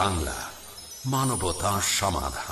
বাংলা মানবতা সমাধান।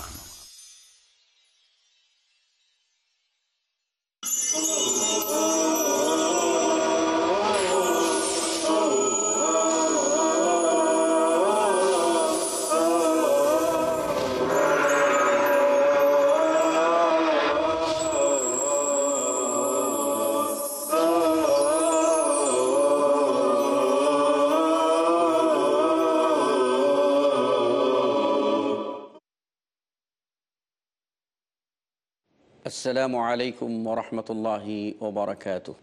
السلام عليكم ورحمة الله وبركاته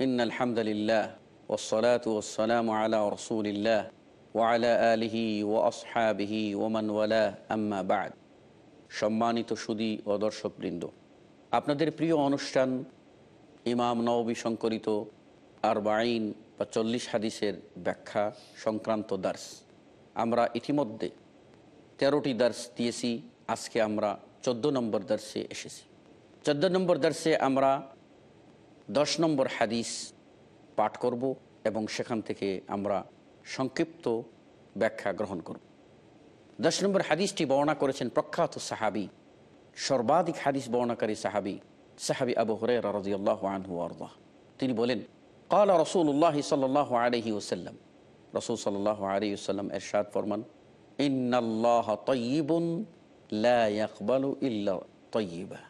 إن الحمد لله والصلاة والسلام على رسول الله وعلى آله وأصحابه ومن والاه أما بعد সম্মানিত সুদী ও দর্শকবৃন্দ আপনাদের প্রিয় অনুষ্ঠান ইমাম নবী সংকলিত আরবাইন বা চল্লিশ হাদিসের ব্যাখ্যা সংক্রান্ত দার্স আমরা ইতিমধ্যে তেরোটি দার্স দিয়েছি আজকে আমরা চোদ্দ নম্বর দার্সে এসেছি চোদ্দ নম্বর দর্শে আমরা দশ নম্বর হাদিস পাঠ করব এবং সেখান থেকে আমরা সংক্ষিপ্ত ব্যাখ্যা গ্রহণ করব। দশ নম্বর হাদিসটি বর্ণনা করেছেন প্রখ্যাত সাহাবি, সর্বাধিক হাদিস বর্ণাকারী সাহাবি সাহাবি আবু হরে রাজিউল্লাহ আনহু আল্লাহ তিনি বলেন কাল রসুল্লাহ সাল্লাহ আলহি ওসাল্লাম রসুল সাল্লাহ আলী ওসাল্লাম এরশাদ ফরমান ইন্নআল্লাহ তৈবন লা ইয়াকবালু ইল্লা তৈবা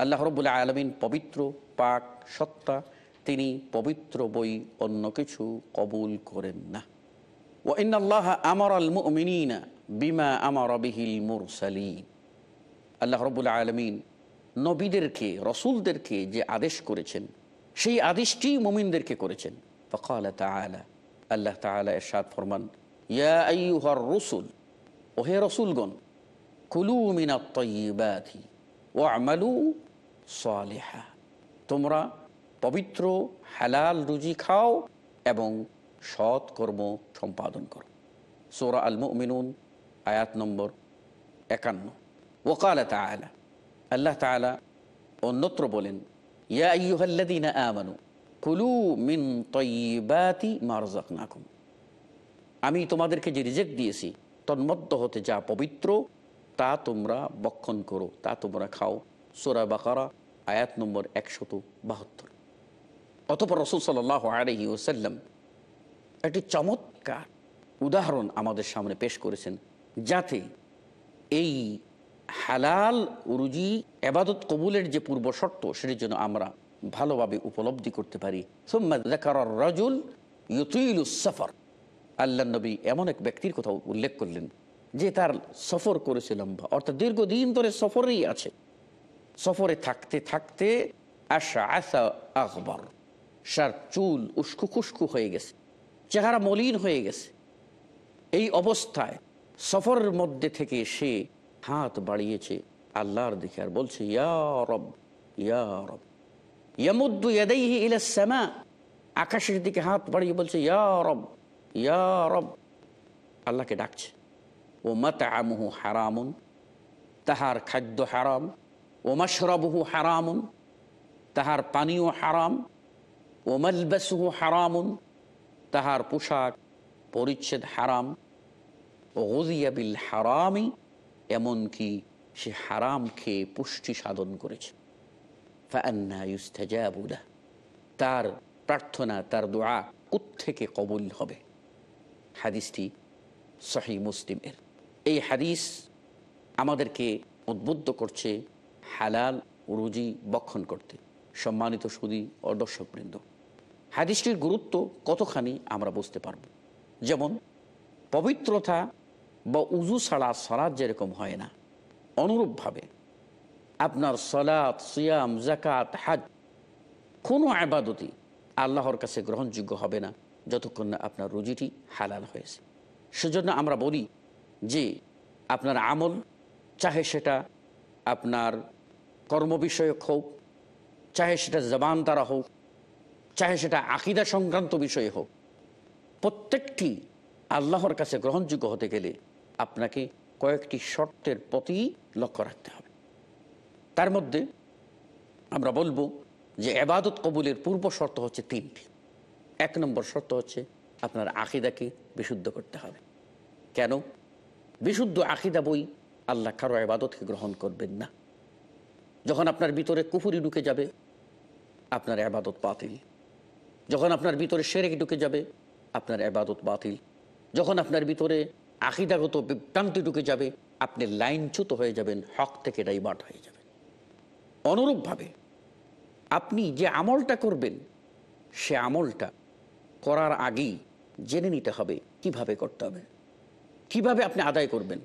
আল্লাহ রব্বুল আলমিন পবিত্র, পাক, সত্তা, তিনি পবিত্র বই অন্য কিছু কবুল করেন না। ও ইন্নাল্লাহ আমর আল মুমিনিনা বিমা আমর বিহিল মুরসালিন। আল্লাহ রব্বুল আলমিন নবীদেরকে, রসুলদেরকে যে আদেশ করেছেন, সেই আদেশটি মুমিনদেরকে করেছেন। ফকাল তালা আল্লাহ তালা এরশাদ ফরমান, ইয়া আইয়ুহার রসুল, ওহে রসুলগণ, কুলু মিনা তয়িবাথি ও আমালু সালেহা। তোমরা পবিত্র, হালাল রুজি খাও এবং সৎ কর্ম সম্পাদন করো। সোরা আল মুমিনুন আয়াত নম্বর একান্ন। ওকাল তালা আল্লাহ তালা অন্যত্র বলেন, ইয়া আইয়ুহাল্লাদিনা আমানু, কুলু মিন তয়িবাতি মারজাক নাকুম আমি তোমাদেরকে যে রিজেক্ট দিয়েছি, তন্মধ্য হতে যা পবিত্র, তা তোমরা বক্ষণ করো, তা তোমরা খাও। সোরা বাকারা, আয়াত নম্বর একশত বাহাত্তর। অতপর রসুল সাল আলহি ওসাল্লাম একটি চমৎকার উদাহরণ আমাদের সামনে পেশ করেছেন, যাতে এই হালাল রুজি এবাদত কবুলের যে পূর্ব শর্ত, সেটির জন্য আমরা ভালোভাবে উপলব্ধি করতে পারি। রাজুল ইউতুইল সফর। আল্লাহ নবী এমন এক ব্যক্তির কথা উল্লেখ করলেন, যে তার সফর করেছে লম্বা, অর্থাৎ দীর্ঘদিন ধরে সফরেই আছে। সফরে থাকতে থাকতে আশা আশা আকবর। সার চুল উস্কু খুস্কু হয়ে গেছে, চেহারা মলিন হয়ে গেছে। এই অবস্থায় সফরের মধ্যে থেকে সে হাত বাড়িয়েছে আল্লাহর দিকে আর বলছে, ইয়া রব ইয়া রব। ইয়ামুদ্দু ইয়াদাইহি ইলা সামা। আকাশের দিকে হাত বাড়িয়ে বলছে, ইয়া রব, ইয়া আল্লাহকে ডাকছে, ও মাতামুহু হারামুন, তাহার খাদ্য হারাম ও মাশরাবহু হারামুন তাহার পানীয় হারাম ও মালবাসুহু হারামুন তাহার পোশাক পরিচ্ছেদ হারাম ও গজিয়াবিল হারামি এমনকি সে হারাম খেয়ে পুষ্টি সাধন করেছে। ফান্না ইউস্তাজাবুলা তার প্রার্থনা তার দোয়া থেকে কবুল হবে? হাদিসটি সহি মুসলিমের। এই হাদিস আমাদেরকে উদ্বুদ্ধ করছে হালাল রুজি বক্ষণ করতে সম্মানিত সুদী ও দর্শকবৃন্দ। হাদিসটির গুরুত্ব কতখানি আমরা বুঝতে পারব? যেমন, পবিত্রতা বা উজু ছাড়া সলাদ যেরকম হয় না, অনুরূপভাবে আপনার সলাৎ সিয়াম জাকাত হাজ কোনো আবাদতি আল্লাহর কাছে গ্রহণযোগ্য হবে না যতক্ষণ না আপনার রুজিটি হালাল হয়েছে। সেজন্য আমরা বলি যে, আপনার আমল চাহে সেটা আপনার কর্ম বিষয়ক হোক, চাহে সেটা জবান দ্বারা হোক, চাহে সেটা আকিদা সংক্রান্ত বিষয়ে হোক, প্রত্যেকটি আল্লাহর কাছে গ্রহণযোগ্য হতে গেলে আপনাকে কয়েকটি শর্তের প্রতি লক্ষ্য রাখতে হবে। তার মধ্যে আমরা বলব যে এবাদত কবুলের পূর্ব শর্ত হচ্ছে তিনটি। এক নম্বর শর্ত হচ্ছে আপনার আকিদাকে বিশুদ্ধ করতে হবে। কেন? বিশুদ্ধ আকিদা বই আল্লাহ কারও আবাদতকে গ্রহণ করবেন না। যখন আপনার ভিতরে কুফুরি ঢুকে যাবে, আপনার আবাদত বাতিল। যখন আপনার ভিতরে সেরেক ঢুকে যাবে, আপনার আবাদত বাতিল। যখন আপনার ভিতরে আকিদাগত বিভ্রান্তি ঢুকে যাবে, আপনি লাইনচ্যুত হয়ে যাবেন, হক থেকে ডাইভার্ট হয়ে যাবেন। অনুরূপভাবে আপনি যে আমলটা করবেন, সে আমলটা করার আগেই জেনে নিতে হবে, কীভাবে করতে হবে। কীভাবে আপনি আদায় করবেন?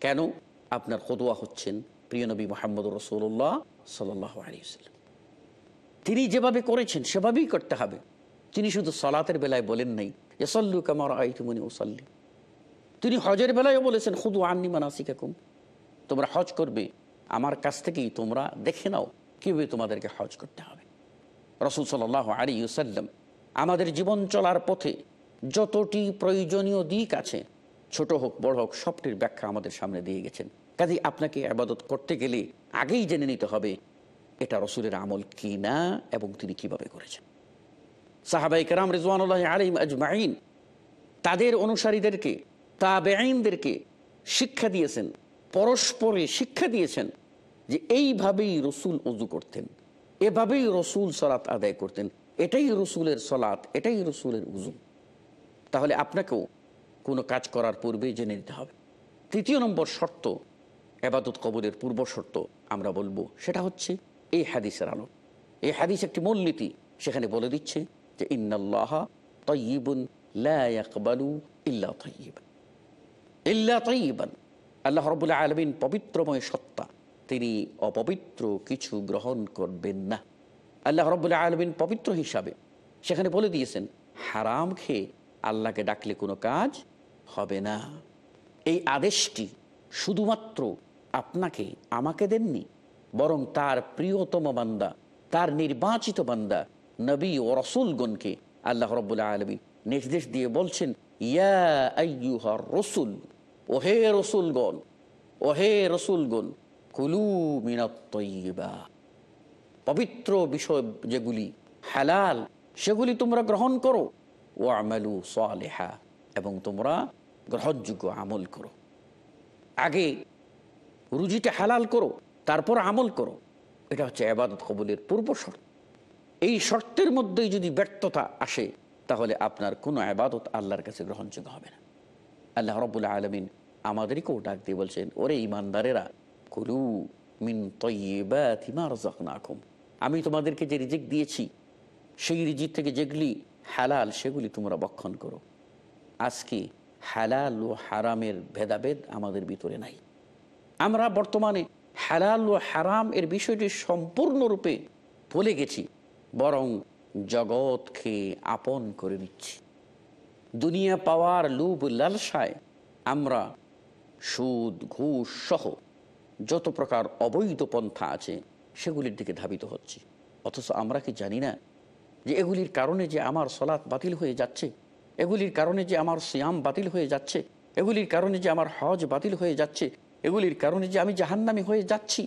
কেন? আপনার খদুয়া হচ্ছেন। প্রিয় নবী মোহাম্মদ রসুল্লাহ সাল্লাহ তিনি যেভাবে করেছেন, সেভাবেই করতে হবে। তিনি শুধু সালাতের বেলায় বলেন নাই এসল্লু কামার আইতুমনি ওসাল্লি তিনি হজের বেলায়ও বলেছেন, খুদু আন্নি মানাসিকাকুম। তোমরা হজ করবে, আমার কাছ থেকেই তোমরা দেখে নাও কীভাবে তোমাদেরকে হজ করতে হবে। রসুল সাল্লাহ আলী সাল্লাম আমাদের জীবন চলার পথে যতটি প্রয়োজনীয় দিক আছে, ছোট হোক, বড় হোক, সবটির ব্যাখ্যা আমাদের সামনে দিয়ে গেছেন। কাজে আপনাকে আবাদত করতে গেলে আগেই জেনে নিতে হবে, এটা রসুলের আমল কি না এবং তিনি কীভাবে করেছেন। সাহাবাই কেরাম রিজওয়ানুল্লাহ আলিম আজমাইন তাদের অনুসারীদেরকে তাবেআইনদেরকে শিক্ষা দিয়েছেন, পরস্পরে শিক্ষা দিয়েছেন যে এইভাবেই রসুল উজু করতেন, এভাবেই রসুল সলাৎ আদায় করতেন, এটাই রসুলের সলাৎ এটাই রসুলের উজু তাহলে আপনাকেও কোনো কাজ করার পূর্বেই জেনে নিতে হবে। তৃতীয় নম্বর শর্ত এবাদত কবরের পূর্ব শর্ত আমরা বলব, সেটা হচ্ছে এই হাদিসের আলো। এই হাদিস একটি মূলনীতি সেখানে বলে দিচ্ছে যে, ইন্নাল্লাহ তয়িবুন লা ইয়াকবালু ইল্লা তয়িবান ইল্লা তয়িবান আল্লাহ রবুল্লাহ আলমিন পবিত্রময় সত্তা, তিনি অপবিত্র কিছু গ্রহণ করবেন না। আল্লাহ রবুল্লাহ আলমিন পবিত্র হিসাবে সেখানে বলে দিয়েছেন, হারাম খেয়ে আল্লাহকে ডাকলে কোনো কাজ হবে না। এই আদেশটি শুধুমাত্র আপনাকে, আমাকে দেননি, বরং তার প্রিয়তম বান্দা, তার নির্বাচিত বান্দা, নবী ও রসুলগণকে আল্লাহ রব্বুল্লাহ আলমী নির্দেশ দিয়ে বলছেন, ইয়া রসুল, ওহে রসুলগণ ওহে রসুলগণ, কুলু মিনাত্তইবা পবিত্র বিষয় যেগুলি হালাল, সেগুলি তোমরা গ্রহণ করো। ও আমালু সালেহা, এবং তোমরা গ্রহণযোগ্য আমল করো। আগে রুজিটা হালাল করো, তারপর আমল করো। এটা হচ্ছে আবাদত কবুলের পূর্ব শর্ত। এই শর্তের মধ্যেই যদি ব্যর্থতা আসে, তাহলে আপনার কোনো আবাদত আল্লাহর কাছে গ্রহণযোগ্য হবে না। আল্লাহ রবুল্লা আলমিন আমাদেরকেও ডাক দিয়ে বলছেন, ওরে ইমানদারেরা, কুলু মিন তৈবাকুম আমি তোমাদেরকে যে রিজিক দিয়েছি, সেই রিজিক থেকে যেগুলি হালাল, সেগুলি তোমরা বক্ষণ করো। আজকে হালাল ও হারামের ভেদাভেদ আমাদের ভিতরে নাই। আমরা বর্তমানে হালাল ও হারাম এর বিষয়টি সম্পূর্ণরূপে ভুলে গেছি, বরং জগৎকে আপন করে নিচ্ছি। দুনিয়া পাওয়ার লুব লালসায় আমরা সুদ, ঘুষ সহ যত প্রকার অবৈধ পন্থা আছে সেগুলির দিকে ধাবিত হচ্ছি। অথচ আমরা কি জানি না যে এগুলির কারণে যে আমার সলাৎ বাতিল হয়ে যাচ্ছে, এগুলির কারণে যে আমার সিয়াম বাতিল হয়ে যাচ্ছে, এগুলির কারণে যে আমার হজ বাতিল হয়ে যাচ্ছে এগুলির কারণে যে আমি জাহান্নামি হয়ে যাচ্ছি।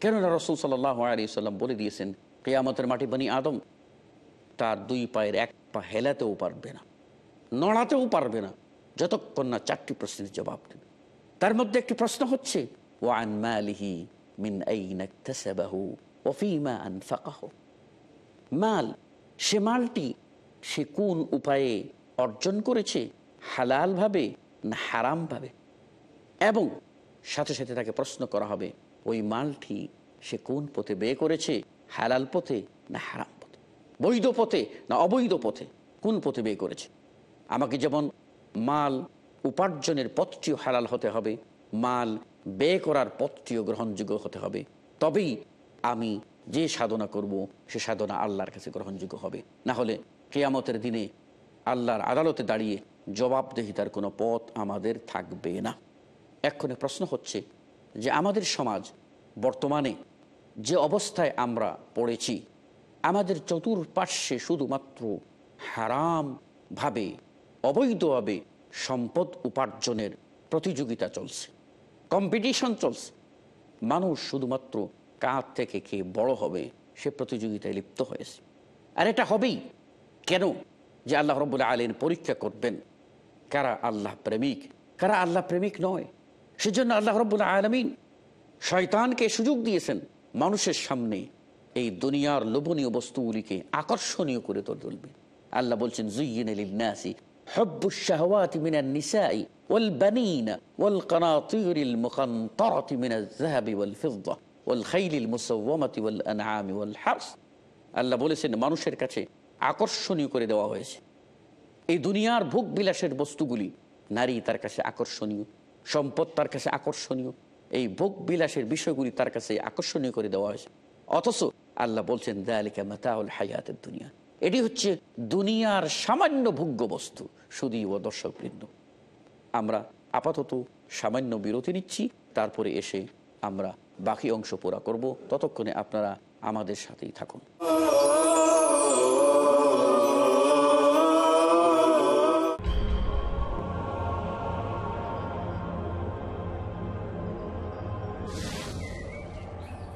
কেননা রসুল সাল্লাহ আলী সাল্লাম বলে দিয়েছেন, কেয়ামতের মাটি বনি আদম, তার দুই পায়ের এক পা হেলাতেও পারবে না, নড়াতেও পারবে না। যতক্ষণ না চারটি প্রশ্নের জবাব দেবে। তার মধ্যে একটি প্রশ্ন হচ্ছে মিন মাল, সে মালটি সে কোন উপায়ে অর্জন করেছে হালালভাবে না হারামভাবে এবং সাথে সাথে তাকে প্রশ্ন করা হবে, ওই মালটি সে কোন পথে ব্যয় করেছে? হালাল পথে না হারাম পথে? বৈধ পথে না অবৈধ পথে? কোন পথে ব্যয় করেছে? আমাকে যেমন মাল উপার্জনের পথটিও হালাল হতে হবে, মাল ব্যয় করার পথটিও গ্রহণযোগ্য হতে হবে, তবেই আমি যে সাধনা করব, সে সাধনা আল্লাহর কাছে গ্রহণযোগ্য হবে। না হলে কেয়ামতের দিনে আল্লাহর আদালতে দাঁড়িয়ে জবাবদেহিতার কোনো পথ আমাদের থাকবে না। এক্ষণে প্রশ্ন হচ্ছে যে আমাদের সমাজ বর্তমানে যে অবস্থায় আমরা পড়েছি, আমাদের চতুর্পার্শ্বে শুধুমাত্র হারামভাবে, অবৈধভাবে সম্পদ উপার্জনের প্রতিযোগিতা চলছে কম্পিটিশন চলছে। মানুষ শুধুমাত্র কাঁধ থেকে কে বড় হবে, সে প্রতিযোগিতায় লিপ্ত হয়েছে। আর এটা হবেই কেন যে আল্লাহ রবুল্লা আলীন পরীক্ষা করবেন, কারা আল্লাহ প্রেমিক, কারা আল্লাহ প্রেমিক নয়? সেজন্য আল্লাহ রব্বুল আলমিন শয়তানকে সুযোগ দিয়েছেন মানুষের সামনে এই দুনিয়ার লোভনীয় বস্তুগুলিকে আকর্ষণীয় করে তোর তুলবে আল্লাহ বলছেন জুইয়িন লিন্নাসি حب الشهوات من النساء والبنين والقناطير المقنطرة من الذهب والفضة والخيل المسومة والأنعام والحرث আল্লাহ বলেছেন মানুষের কাছে আকর্ষণীয় করে দেওয়া হয়েছে এই দুনিয়ার ভোগ বিলাসের বস্তুগুলি নারী তার কাছে আকর্ষণীয় সম্পদ তার কাছে আকর্ষণীয়। এই ভোগ বিলাসের বিষয়গুলি তার কাছে আকর্ষণীয় করে দেওয়া হয়েছে। অথচ আল্লাহ বলছেন দালিকা মাতাউল হায়াতের দুনিয়া। এটি হচ্ছে দুনিয়ার সামান্য ভোগ্য বস্তু শুধু ও দর্শকবৃন্দ। আমরা আপাতত সামান্য বিরতি নিচ্ছি, তারপরে এসে আমরা বাকি অংশ পুরা করব। ততক্ষণে আপনারা আমাদের সাথেই থাকুন।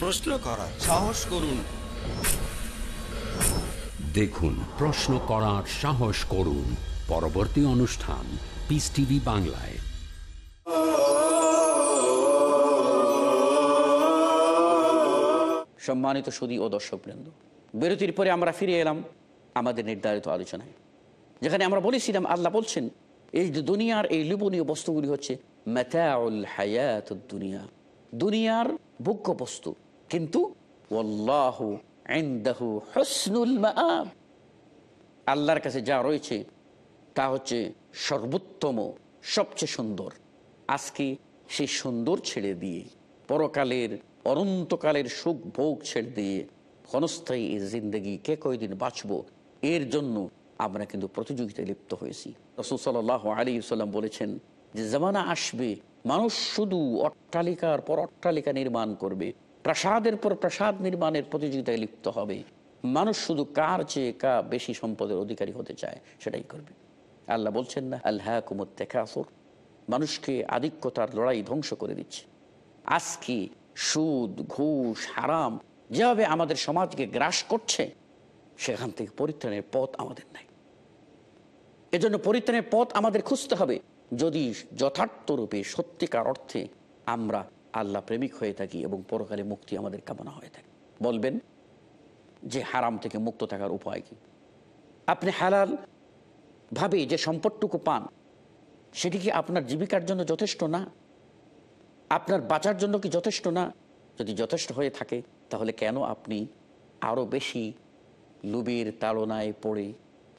প্রশ্ন করার সাহস করুন। দেখুন প্রশ্ন করার সাহস করুন। পরবর্তী অনুষ্ঠান পিস টিভি বাংলায়। সম্মানিত সুদী ও দর্শকবৃন্দ বিরতির পরে আমরা ফিরে এলাম আমাদের নির্ধারিত আলোচনায় যেখানে আমরা বলেছিলাম আল্লাহ বলছেন এই যে দুনিয়ার এই লোভনীয় বস্তুগুলি হচ্ছে মেথাউল হায়াত দুনিয়া। দুনিয়ার ভোগ্য বস্তু কিন্তু আল্লাহর কাছে যা রয়েছে, তা হচ্ছে সর্বোত্তম, সবচেয়ে সুন্দর। আজকে সেই সুন্দর ছেড়ে দিয়ে, পরকালের, অনন্তকালের সুখ ভোগ ছেড়ে দিয়ে ক্ষণস্থায়ী এই জিন্দগি কে কয়দিন বাঁচব, এর জন্য আমরা কিন্তু প্রতিযোগিতায় লিপ্ত হয়েছি। রসুল সাল্লাহ আলী সাল্লাম বলেছেন যে, জামানা আসবে মানুষ শুধু অট্টালিকার পর অট্টালিকা নির্মাণ করবে, প্রাসাদের পর প্রাসাদ নির্মাণের প্রতিযোগিতায় লিপ্ত হবে। মানুষ শুধু কার চেয়ে কা বেশি সম্পদের অধিকারী হতে চায়, সেটাই করবে। আল্লাহ বলছেন না আল্লাহ কুমুত্তেকাসর মানুষকে আধিক্যতার লড়াই ধ্বংস করে দিচ্ছে। আজকে সুদ, ঘুষ, হারাম যেভাবে আমাদের সমাজকে গ্রাস করছে, সেখান থেকে পরিত্রাণের পথ আমাদের নাই। এজন্য পরিত্রাণের পথ আমাদের খুঁজতে হবে। যদি যথার্থরূপে সত্যিকার অর্থে আমরা আল্লাহ প্রেমিক হয়ে থাকি এবং পরকালে মুক্তি আমাদের কামনা হয়ে থাকে। বলবেন যে হারাম থেকে মুক্ত থাকার উপায় কি? আপনি হালাল ভাবে যে সম্পদটুকু পান, সেটি কি আপনার জীবিকার জন্য যথেষ্ট না? আপনার বাঁচার জন্য কি যথেষ্ট না? যদি যথেষ্ট হয়ে থাকে, তাহলে কেন আপনি আরও বেশি লুবের তাড়নায় পড়ে,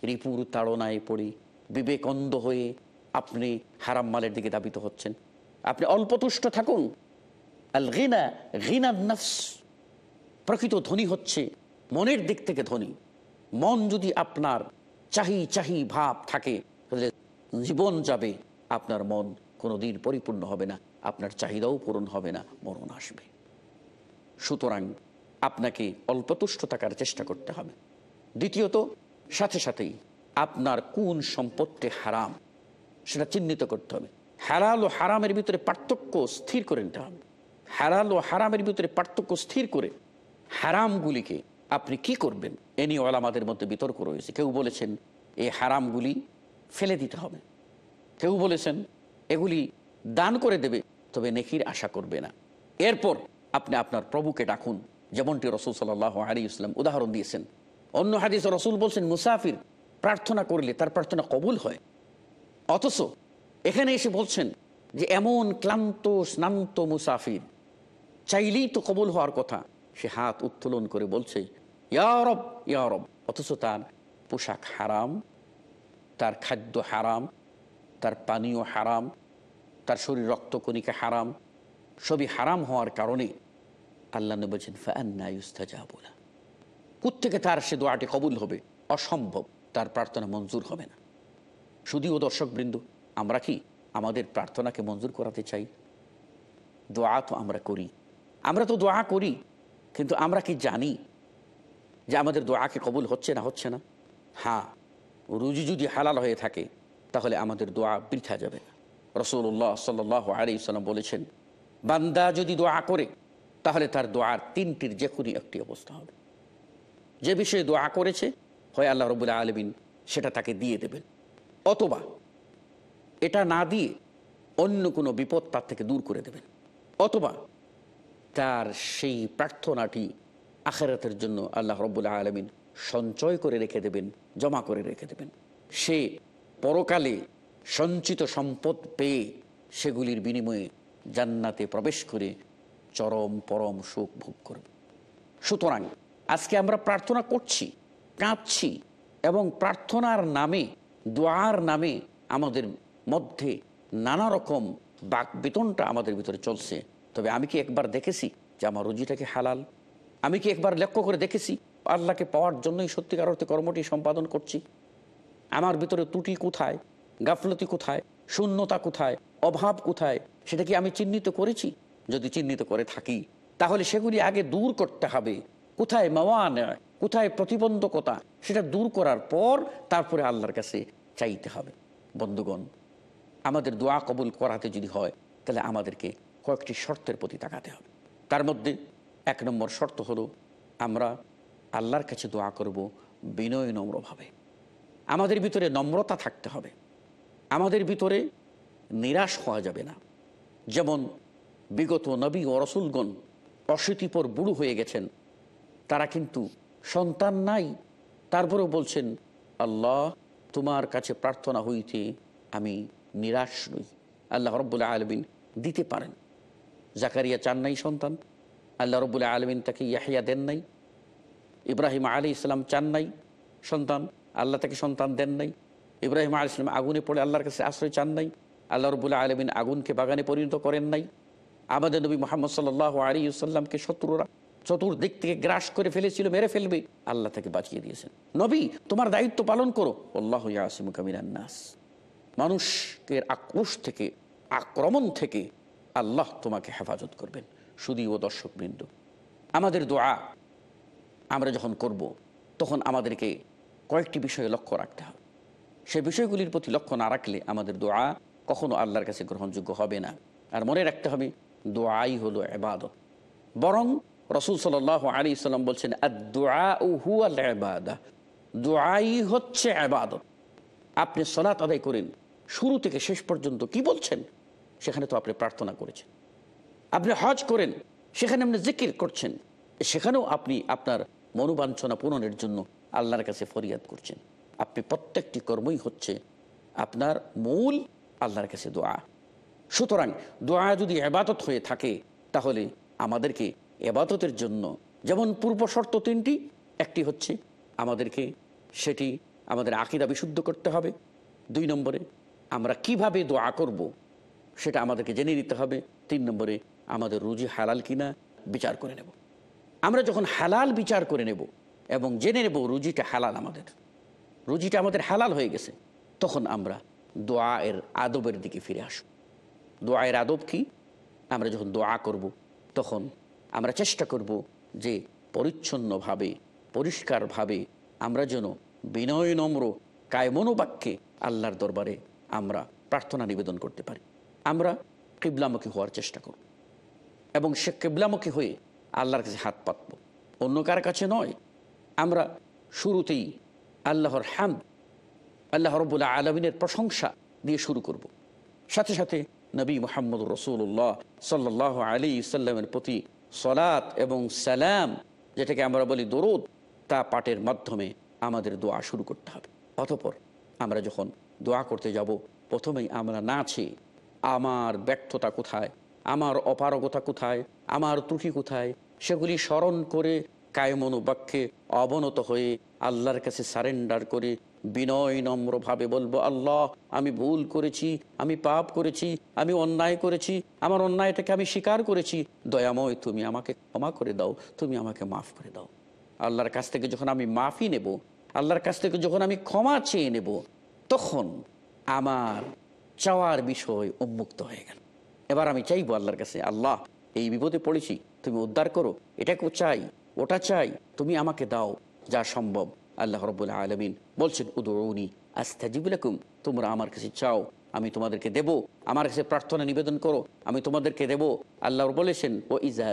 রিপুর তাড়নায় পড়ে বিবেকন্দ হয়ে আপনি হারাম মালের দিকে দাবিত হচ্ছেন। আপনি অল্পতুষ্ট থাকুন। আল নফস। প্রকৃত ধনী হচ্ছে মনের দিক থেকে ধনী। মন যদি আপনার চাহি চাহি ভাব থাকে, তাহলে জীবন যাবে, আপনার মন কোনো দিন পরিপূর্ণ হবে না, আপনার চাহিদাও পূরণ হবে না, মরণ আসবে। সুতরাং আপনাকে অল্পতুষ্ট থাকার চেষ্টা করতে হবে। দ্বিতীয়ত, সাথে সাথেই আপনার কোন সম্পদটি হারাম সেটা চিহ্নিত করতে হবে। হালাল ও হারামের ভিতরে পার্থক্য স্থির করে নিতে হবে। হালাল ও হারামের ভিতরে পার্থক্য স্থির করে হারামগুলিকে আপনি কি করবেন? এ নিয়ে ওলামাদের মধ্যে বিতর্ক রয়েছে। কেউ বলেছেন এই হারামগুলি ফেলে দিতে হবে। কেউ বলেছেন, এগুলি দান করে দেবে। তবে নেকির আশা করবে না। এরপর আপনি আপনার প্রভুকে ডাকুন, যেমনটি রসুল সাল্লাহ আলী ইসলাম উদাহরণ দিয়েছেন। অন্য হাদিস রসুল বলছেন, মুসাফির প্রার্থনা করলে তার প্রার্থনা কবুল হয়। অথচ এখানে এসে বলছেন যে এমন ক্লান্ত, স্নান্ত মুসাফির, চাইলেই তো কবল হওয়ার কথা। সে হাত উত্তোলন করে বলছে ইয়ারব ইয়ারব অথচ তার পোশাক হারাম, তার খাদ্য হারাম, তার পানীয় হারাম, তার শরীর রক্তকণিকা হারাম, সবই হারাম হওয়ার কারণে আল্লাহ বলছেন ফান্না ইউস্তাজাবুলা। কোত্থেকে তার সে দোয়াটি কবুল হবে? অসম্ভব, তার প্রার্থনা মঞ্জুর হবে না। শুধুও দর্শকবৃন্দ, আমরা কি আমাদের প্রার্থনাকে মঞ্জুর করাতে চাই? দোয়া তো আমরা করি। আমরা তো দোয়া করি, কিন্তু আমরা কি জানি যে আমাদের দোয়াকে কবুল হচ্ছে না হচ্ছে না? হ্যাঁ রুজি যদি হালাল হয়ে থাকে, তাহলে আমাদের দোয়া বৃথা যাবে না। রসুল্লাহ সাল্লাহ আলী সাল্লাম বলেছেন, বান্দা যদি দোয়া করে, তাহলে তার দোয়ার তিনটির যে কোনো একটি অবস্থা হবে। যে বিষয়ে দোয়া করেছে, হয় আল্লাহ রবুল্লাহ আলমিন সেটা তাকে দিয়ে দেবেন। অথবা এটা না দিয়ে অন্য কোনো বিপদ তার থেকে দূর করে দেবেন। অথবা তার সেই প্রার্থনাটি আখেরাতের জন্য আল্লাহ রব্বুল্লাহ আলমিন সঞ্চয় করে রেখে দেবেন, জমা করে রেখে দেবেন। সে পরকালে সঞ্চিত সম্পদ পেয়ে সেগুলির বিনিময়ে জান্নাতে প্রবেশ করে চরম পরম সুখ ভোগ করবে। সুতরাং আজকে আমরা প্রার্থনা করছি, কাঁদছি এবং প্রার্থনার নামে দোয়ার নামে আমাদের মধ্যে নানা রকম বাক বেতনটা আমাদের ভিতরে চলছে। তবে আমি কি একবার দেখেছি যে আমার রুজিটাকে হালাল? আমি কি একবার লক্ষ্য করে দেখেছি? আল্লাহকে পাওয়ার জন্যই সত্যিকার অর্থে কর্মটি সম্পাদন করছি। আমার ভিতরে ত্রুটি কোথায়? গাফলতি কোথায়? শূন্যতা কোথায়? অভাব কোথায়? সেটা কি আমি চিহ্নিত করেছি? যদি চিহ্নিত করে থাকি, তাহলে সেগুলি আগে দূর করতে হবে। কোথায় মাওয়া নেয় কোথায় প্রতিবন্ধকতা সেটা দূর করার পর তারপরে আল্লাহর কাছে চাইতে হবে। বন্ধুগণ, আমাদের দোয়া কবুল করাতে যদি হয়, তাহলে আমাদেরকে কয়েকটি শর্তের প্রতি তাকাতে হবে। তার মধ্যে এক নম্বর শর্ত হলো, আমরা আল্লাহর কাছে দোয়া করব বিনয় নম্রভাবে। আমাদের ভিতরে নম্রতা থাকতে হবে। আমাদের ভিতরে নিরাশ হওয়া যাবে না। যেমন বিগত নবী ও রসুলগণ অশীতিপর বুড়ো হয়ে গেছেন, তারা কিন্তু সন্তান নাই, তারপরেও বলছেন, আল্লাহ, তোমার কাছে প্রার্থনা হইতে আমি নিরাশ নই। আল্লাহ রব্বুল্লাহ আলমিন দিতে পারেন। জাকারিয়া চান নাই সন্তান। আল্লাহ রব্বুল্লাহ আলমিন তাকে ইয়াহিয়া দেন নাই। ইব্রাহিম আলী ইসলাম চান নাই সন্তান। আল্লাহ তাকে সন্তান দেন নাই। ইব্রাহিম আলী ইসলাম আগুনে পড়ে আল্লাহর কাছে আশ্রয় চান নাই। আল্লাহ রবুল্লাহ আলমিন আগুনকে বাগানে পরিণত করেন নাই। আমাদের নবী মোহাম্মদ সাল্লাহ আলী সাল্লামকে শত্রুরা চতুর্দিক থেকে গ্রাস করে ফেলেছিল, মেরে ফেলবে। আল্লাহ তাকে বাঁচিয়ে দিয়েছেন। নবী, তোমার দায়িত্ব পালন করো। আল্লাহ নাস। মানুষকে আক্রোশ থেকে, আক্রমণ থেকে আল্লাহ তোমাকে হেফাজত করবেন। শুধু ও দর্শকবৃন্দ। আমাদের দোয়া আমরা যখন করব, তখন আমাদেরকে কয়েকটি বিষয়ে লক্ষ্য রাখতে হবে। সে বিষয়গুলির প্রতি লক্ষ্য না রাখলে আমাদের দোয়া কখনো আল্লাহর কাছে গ্রহণযোগ্য হবে না। আর মনে রাখতে হবে, দোয়াই হলো এবাদত বরং রসুল সাল আলী সাল্লাম বলছেন দোয়াই হচ্ছে আবাদত আপনি সলাত আদায় করেন, শুরু থেকে শেষ পর্যন্ত কি বলছেন? সেখানে তো আপনি প্রার্থনা করেছেন। আপনি হজ করেন, সেখানে আপনি জিকির করছেন। সেখানেও আপনি আপনার মনোবাঞ্ছনা পূরণের জন্য আল্লাহর কাছে ফরিয়াদ করছেন। আপনি প্রত্যেকটি কর্মই হচ্ছে আপনার মূল আল্লাহর কাছে দোয়া। সুতরাং দোয়া যদি এবাদত হয়ে থাকে, তাহলে আমাদেরকে এবাদতের জন্য। যেমন পূর্ব শর্ত তিনটি, একটি হচ্ছে আমাদেরকে সেটি আমাদের আকিদা বিশুদ্ধ করতে হবে। দুই নম্বরে, আমরা কীভাবে দোয়া করব সেটা আমাদেরকে জেনে নিতে হবে। তিন নম্বরে, আমাদের রুজি হালাল কিনা বিচার করে নেব। আমরা যখন হালাল বিচার করে নেব এবং জেনে নেব রুজিটা হালাল আমাদের, রুজিটা আমাদের হালাল হয়ে গেছে, তখন আমরা দোয়া এর আদবের দিকে ফিরে আসব। দোয়া এর আদব কি? আমরা যখন দোয়া করব, তখন আমরা চেষ্টা করব যে পরিচ্ছন্নভাবে, পরিষ্কারভাবে আমরা যেন বিনয় নম্র, কায়মনোবাক্যে আল্লাহর দরবারে আমরা প্রার্থনা নিবেদন করতে পারি আমরা কিবলামুখী হওয়ার চেষ্টা করব এবং সে কিবলামুখী হয়ে আল্লাহর কাছে হাত পাতব অন্য কার কাছে নয়, আমরা শুরুতেই আল্লাহর হ্যাম আল্লাহ রবুল্লা আলমিনের প্রশংসা দিয়ে শুরু করব। সাথে সাথে নবী মোহাম্মদ রসুল্লাহ সাল্লাহ আলী সাল্লামের প্রতি সলাত এবং সালাম, যেটাকে আমরা বলি দরদ, তা পাঠের মাধ্যমে আমাদের দোয়া শুরু করতে হবে। অতপর আমরা যখন দোয়া করতে যাব, প্রথমেই আমরা নাচে আমার ব্যর্থতা কোথায়, আমার অপারগতা কোথায়, আমার ত্রুটি কোথায়, সেগুলি স্মরণ করে কায়মনোবাক্যে অবনত হয়ে আল্লাহর কাছে সারেন্ডার করে বিনয় নম্রভাবে বলব, আল্লাহ, আমি ভুল করেছি, আমি পাপ করেছি, আমি অন্যায় করেছি, আমার অন্যায়টাকে আমি স্বীকার করেছি। দয়াময় তুমি আমাকে ক্ষমা করে দাও, তুমি আমাকে মাফ করে দাও। আল্লাহর কাছ থেকে যখন আমি মাফি নেব, আল্লাহর কাছ থেকে যখন আমি ক্ষমা চেয়ে নেব, তখন আমার চাওয়ার বিষয় উন্মুক্ত হয়ে গেল। এবার আমি চাইব আল্লাহর কাছে, আল্লাহ, এই বিপদে পড়েছি, তুমি উদ্ধার করো, এটাকেও চাই, ওটা চাই, তুমি আমাকে দাও, যা সম্ভব। আল্লাহ রবুল্লাহ আলমিন বলছেন উদৌনি আস্তাজিবুলাকুম তোমরা আমার কাছে চাও, আমি তোমাদেরকে দেব, আমার কাছে প্রার্থনা নিবেদন করো, আমি তোমাদেরকে দেব। আল্লাহ বলেছেন, ও ইজা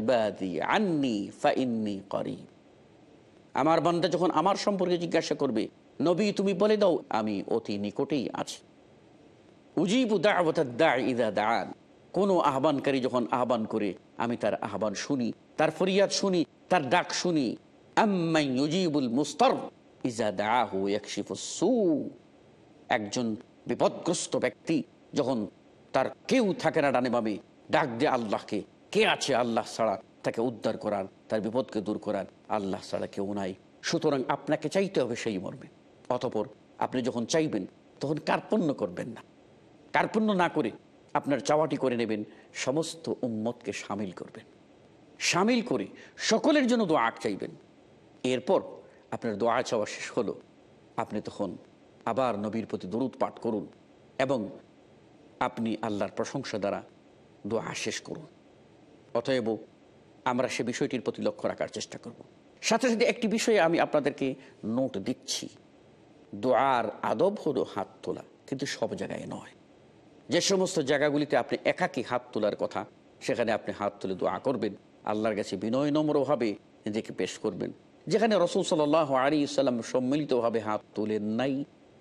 ইবাদি আন্নি ফাইন্নি করি আমার বান্দা যখন আমার সম্পর্কে জিজ্ঞাসা করবে, নবী, তুমি বলে দাও, আমি অতি নিকটেই আছি। উজিবু দান কোনো আহ্বানকারী যখন আহ্বান করে, আমি তার আহ্বান শুনি, তার ফরিয়াদ শুনি, তার ডাক শুনি দাহু একজন বিপদগ্রস্ত ব্যক্তি যখন তার কেউ থাকে না ডানে বামে, ডাক দে আল্লাহকে, কে আছে আল্লাহ ছাড়া? তাকে উদ্ধার করার, তার বিপদকে দূর করার আল্লাহ ছাড়া কেউ নাই। সুতরাং আপনাকে চাইতে হবে সেই মর্মে। অতপর আপনি যখন চাইবেন, তখন কার্পণ্য করবেন না। কার্পণ্য না করে আপনার চাওয়াটি করে নেবেন, সমস্ত উম্মতকে সামিল করবেন। সামিল করে সকলের জন্য দোয়া চাইবেন। এরপর আপনার দোয়া চাওয়া শেষ হলো। আপনি তখন আবার নবীর প্রতি দরুদ পাঠ করুন এবং আপনি আল্লাহর প্রশংসা দ্বারা দোয়া শেষ করুন। অতএব আমরা সে বিষয়টির প্রতি লক্ষ্য রাখার চেষ্টা করব। সাথে সাথে একটি বিষয়ে আমি আপনাদেরকে নোট দিচ্ছি। দোয়ার আদব হলো হাত তোলা, কিন্তু সব জায়গায় নয়। যে সমস্ত জায়গাগুলিতে আপনি একাকী হাত তোলার কথা, সেখানে আপনি হাত তুলে দোয়া করবেন, আল্লাহর কাছে বিনয় নম্রভাবে নিজেকে পেশ করবেন। যেখানে রসুল সাল আলী ইসাল্লাম সম্মিলিতভাবে হাত তোলেন নাই,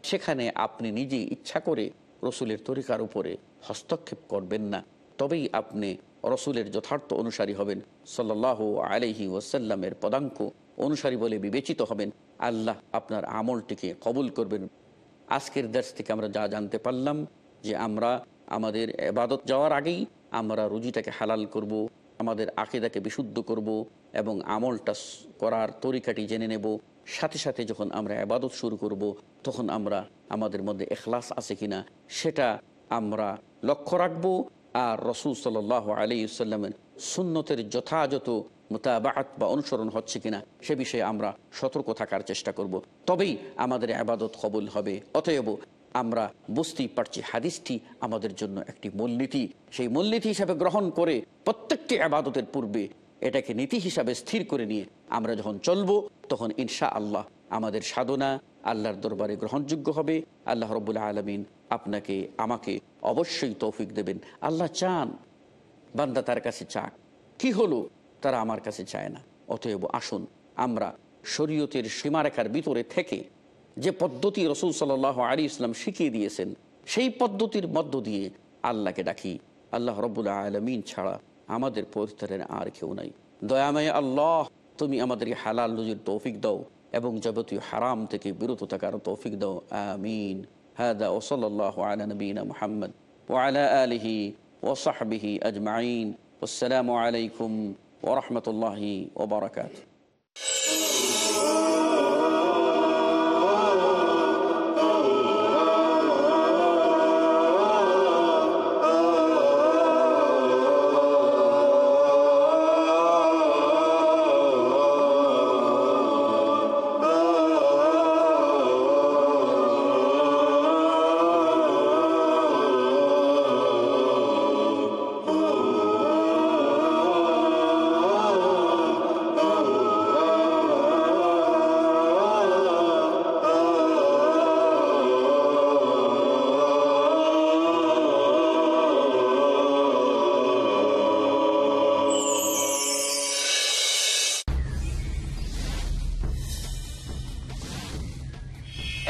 সেখানে আপনি নিজে ইচ্ছা করে রসুলের তরিকার উপরে হস্তক্ষেপ করবেন না। তবেই আপনি রসুলের যথার্থ অনুসারী হবেন সাল্লাহ আলহি ওসাল্লামের পদাঙ্ক অনুসারী বলে বিবেচিত হবেন। আল্লাহ আপনার আমলটিকে কবুল করবেন। আজকের দেশ থেকে আমরা যা জানতে পারলাম, যে আমরা আমাদের এবাদত যাওয়ার আগেই আমরা রুজিটাকে হালাল করব, আমাদের আকিদাকে বিশুদ্ধ করব এবং আমলটা করার তরিকাটি জেনে নেব। সাথে সাথে যখন আমরা আবাদত শুরু করব, তখন আমরা আমাদের মধ্যে এখলাস আছে কিনা, সেটা আমরা লক্ষ্য রাখব। আর রসুল সাল আলী সাল্লামের সুন্নতের যথাযথ মোতাবাত বা অনুসরণ হচ্ছে কিনা, সে বিষয়ে আমরা সতর্ক থাকার চেষ্টা করব। তবেই আমাদের আবাদত কবুল হবে। অতএব আমরা বুঝতেই পারছি হাদিসটি আমাদের জন্য একটি মূলনীতি। সেই মূলনীতি হিসাবে গ্রহণ করে প্রত্যেকটি আবাদতের পূর্বে এটাকে নীতি হিসাবে স্থির করে নিয়ে আমরা যখন চলব, তখন ইনশা আল্লাহ আমাদের সাধনা আল্লাহর দরবারে গ্রহণযোগ্য হবে। আল্লাহ রবুল্লা আলমিন আপনাকে, আমাকে অবশ্যই তৌফিক দেবেন। আল্লাহ চান, বান্দা তার কাছে চাক। কি হলো? তারা আমার কাছে চায় না। অতএব আসুন, আমরা শরীয়তের সীমারেখার ভিতরে থেকে যে পদ্ধতি রসুল সাল আলী ইসলাম শিখিয়ে দিয়েছেন, সেই পদ্ধতির মধ্য দিয়ে আল্লাহকে ডাকি। আল্লাহ রব্বুল্লাহ আলমিন ছাড়া আমাদের পরিস্তারের আর কেউ নাই। দয়াময় আল্লাহ, তুমি আমাদেরকে হালাল রুজির তৌফিক দাও এবং যাবতীয় হারাম থেকে বিরত থাকার তৌফিক দাও। আমিন। হাদা ওসল্লাহ আলা মোহাম্মদ ওয়ালা আলিহি ওসাহবিহি আজমাইন। আসসালামু আলাইকুম ওরহমতুল্লাহি ওবরাকাত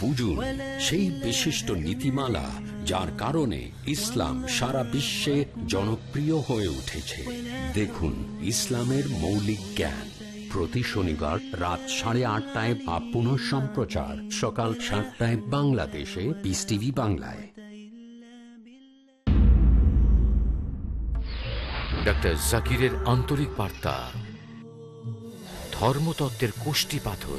বুঝুন সেই বিশিষ্ট নীতিমালা যার কারণে ইসলাম সারা বিশ্বে জনপ্রিয় হয়ে উঠেছে। দেখুন ইসলামের মৌলিক জ্ঞান। প্রতি শনিবার রাত সাড়ে আটটায় বা পুনঃ সম্প্রচার। সকাল সাতটায় বাংলাদেশে পিস টিভি বাংলায়। ডক্টর জাকিরের আন্তরিক বার্তা। ধর্মতত্ত্বের কোষ্টি পাথর।